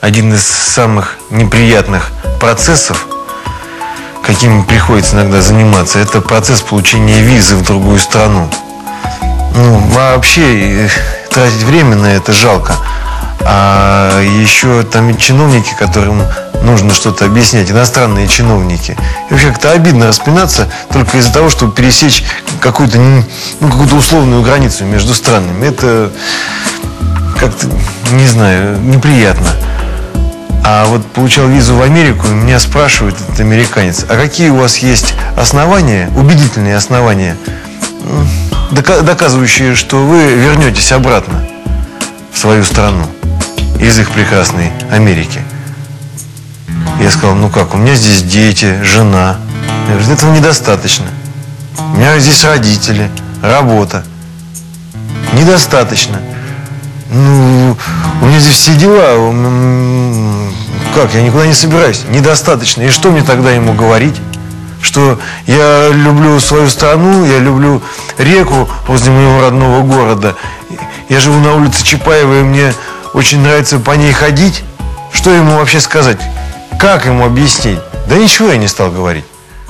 один из самых неприятных процессов, каким приходится иногда заниматься, это процесс получения визы в другую страну. Ну, вообще, э, тратить время на это жалко. А еще там чиновники, которым нужно что-то объяснять, иностранные чиновники. И вообще как-то обидно распинаться только из-за того, чтобы пересечь какую-то ну, какую условную границу между странами. Это как-то, не знаю, неприятно. А вот получал визу в Америку, и меня спрашивает этот американец, а какие у вас есть основания, убедительные основания, доказывающие, что вы вернетесь обратно в свою страну из их прекрасной Америки? Я сказал, ну как, у меня здесь дети, жена. Я говорю, этого недостаточно. У меня здесь родители, работа. Недостаточно. Ну, у меня здесь все дела. Как, я никуда не собираюсь. Недостаточно. И что мне тогда ему говорить? Что я люблю свою страну, я люблю реку возле моего родного города. Я живу на улице Чапаева, и мне очень нравится по ней ходить. Что ему вообще сказать? Как ему объяснить? Да ничего я не стал говорить.